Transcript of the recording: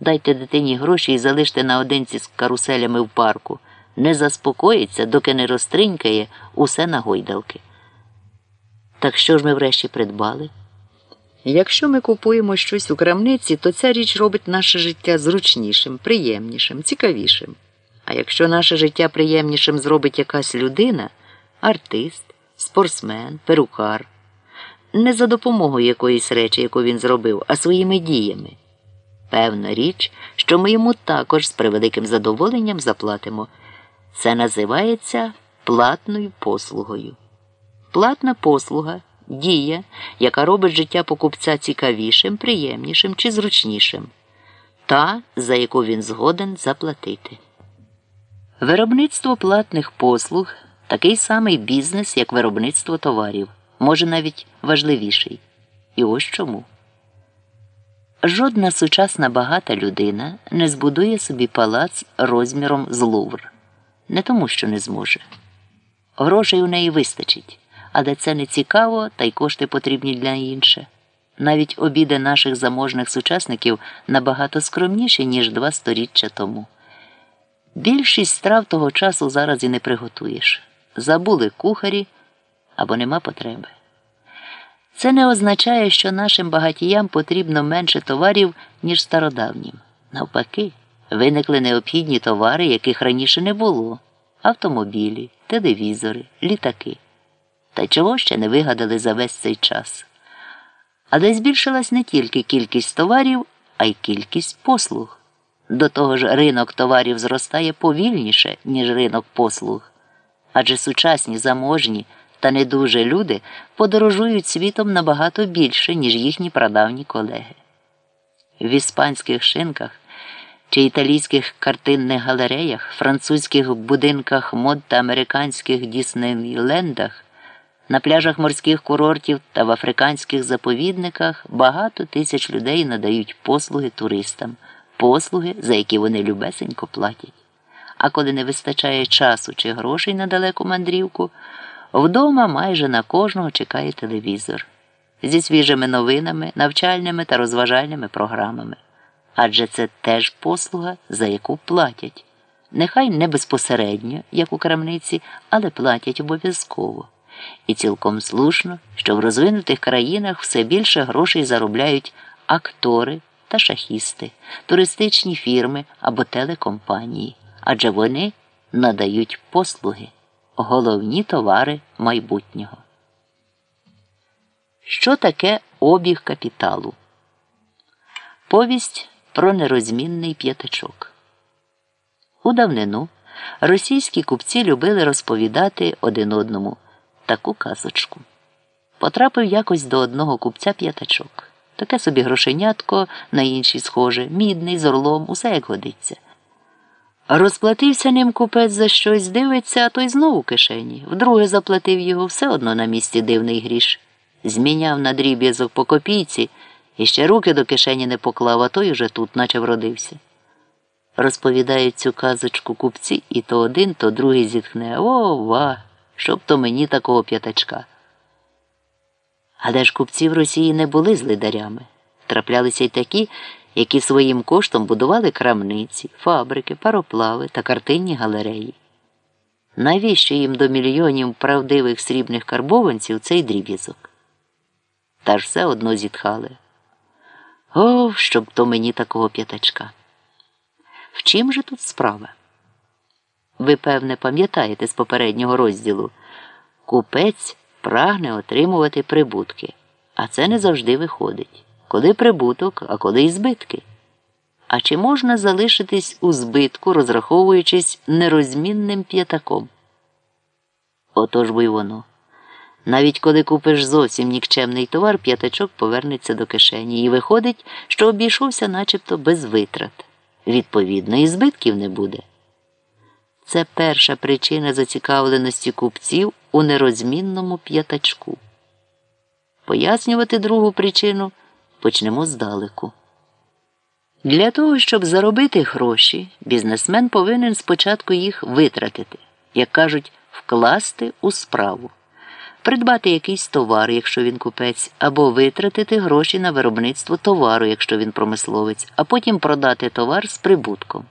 Дайте дитині гроші і залиште наодинці з каруселями в парку. Не заспокоїться, доки не розтринькає усе на гойдалки. Так що ж ми врешті придбали? Якщо ми купуємо щось у крамниці, то ця річ робить наше життя зручнішим, приємнішим, цікавішим. А якщо наше життя приємнішим зробить якась людина, артист, спортсмен, перукар, не за допомогою якоїсь речі, яку він зробив, а своїми діями. Певна річ, що ми йому також з превеликим задоволенням заплатимо. Це називається платною послугою. Платна послуга дія, яка робить життя покупця цікавішим, приємнішим чи зручнішим, та, за яку він згоден заплатити. Виробництво платних послуг такий самий бізнес, як виробництво товарів, може навіть важливіший. І ось чому. Жодна сучасна багата людина не збудує собі палац розміром з Лувр. Не тому, що не зможе. Грошей у неї вистачить, але це не цікаво, та й кошти потрібні для інше. Навіть обіди наших заможних сучасників набагато скромніші, ніж два сторіччя тому. Більшість страв того часу зараз і не приготуєш. Забули кухарі або нема потреби. Це не означає, що нашим багатіям потрібно менше товарів, ніж стародавнім. Навпаки, виникли необхідні товари, яких раніше не було автомобілі, телевізори, літаки. Та чого ще не вигадали за весь цей час. Але збільшилась не тільки кількість товарів, а й кількість послуг. До того ж, ринок товарів зростає повільніше, ніж ринок послуг. Адже сучасні заможні та не дуже люди подорожують світом набагато більше, ніж їхні прадавні колеги. В іспанських шинках чи італійських картинних галереях, французьких будинках мод та американських Діснейлендах, на пляжах морських курортів та в африканських заповідниках багато тисяч людей надають послуги туристам, послуги, за які вони любесенько платять. А коли не вистачає часу чи грошей на далеку мандрівку, вдома майже на кожного чекає телевізор зі свіжими новинами, навчальними та розважальними програмами. Адже це теж послуга, за яку платять. Нехай не безпосередньо, як у крамниці, але платять обов'язково. І цілком слушно, що в розвинутих країнах все більше грошей заробляють актори та шахісти, туристичні фірми або телекомпанії, адже вони надають послуги, головні товари майбутнього. Що таке обіг капіталу? Повість про нерозмінний п'ятачок. У давнину російські купці любили розповідати один одному таку казочку. Потрапив якось до одного купця п'ятачок. Таке собі грошенятко, на інший схоже, мідний, з орлом, усе як годиться. Розплатився ним купець за щось, дивиться, а той знову кишені. Вдруге заплатив його все одно на місці дивний гріш. Зміняв на дріб'язок по копійці і ще руки до кишені не поклав, а той уже тут, наче вродився. Розповідають цю казочку купці, і то один, то другий зітхне О, щоб то мені такого п'ятачка. Але ж купці в Росії не були злидарями. Траплялися й такі, які своїм коштом будували крамниці, фабрики, пароплави та картинні галереї. Навіщо їм до мільйонів правдивих срібних карбованців цей дріб'язок? Та ж все одно зітхали. О, щоб то мені такого п'ятачка. В чим же тут справа? Ви, певне, пам'ятаєте з попереднього розділу купець прагне отримувати прибутки, а це не завжди виходить. Коли прибуток, а коли і збитки. А чи можна залишитись у збитку, розраховуючись нерозмінним п'ятаком? Отож бо й воно. Навіть коли купиш зовсім нікчемний товар, п'ятачок повернеться до кишені і виходить, що обійшовся начебто без витрат. Відповідно, і збитків не буде. Це перша причина зацікавленості купців у нерозмінному п'ятачку. Пояснювати другу причину почнемо здалеку. Для того, щоб заробити гроші, бізнесмен повинен спочатку їх витратити, як кажуть, вкласти у справу. придбати якийсь товар, якщо він купець, або витратити гроші на виробництво товару, якщо він промисловець, а потім продати товар з прибутком.